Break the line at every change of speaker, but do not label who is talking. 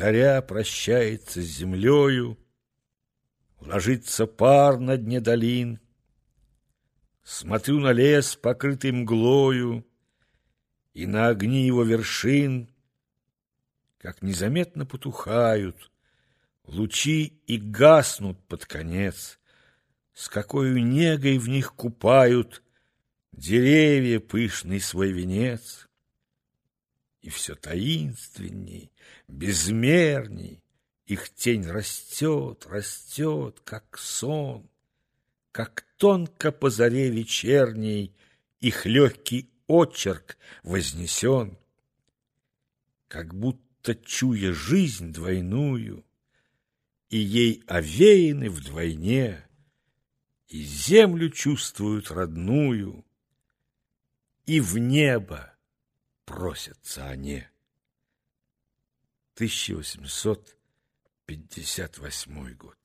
заря прощается с землею, Ложится пар на дне долин. Смотрю на лес, покрытый мглою, И на огни его вершин, Как незаметно потухают Лучи и гаснут под конец, С какой негой в них купают Деревья пышный свой венец. И все таинственней, безмерней Их тень растет, растет, как сон, Как тонко по заре вечерней Их легкий очерк вознесен. Как будто чуя жизнь двойную, И ей овеяны вдвойне, И землю чувствуют родную, И в небо просятся они. 1858 год.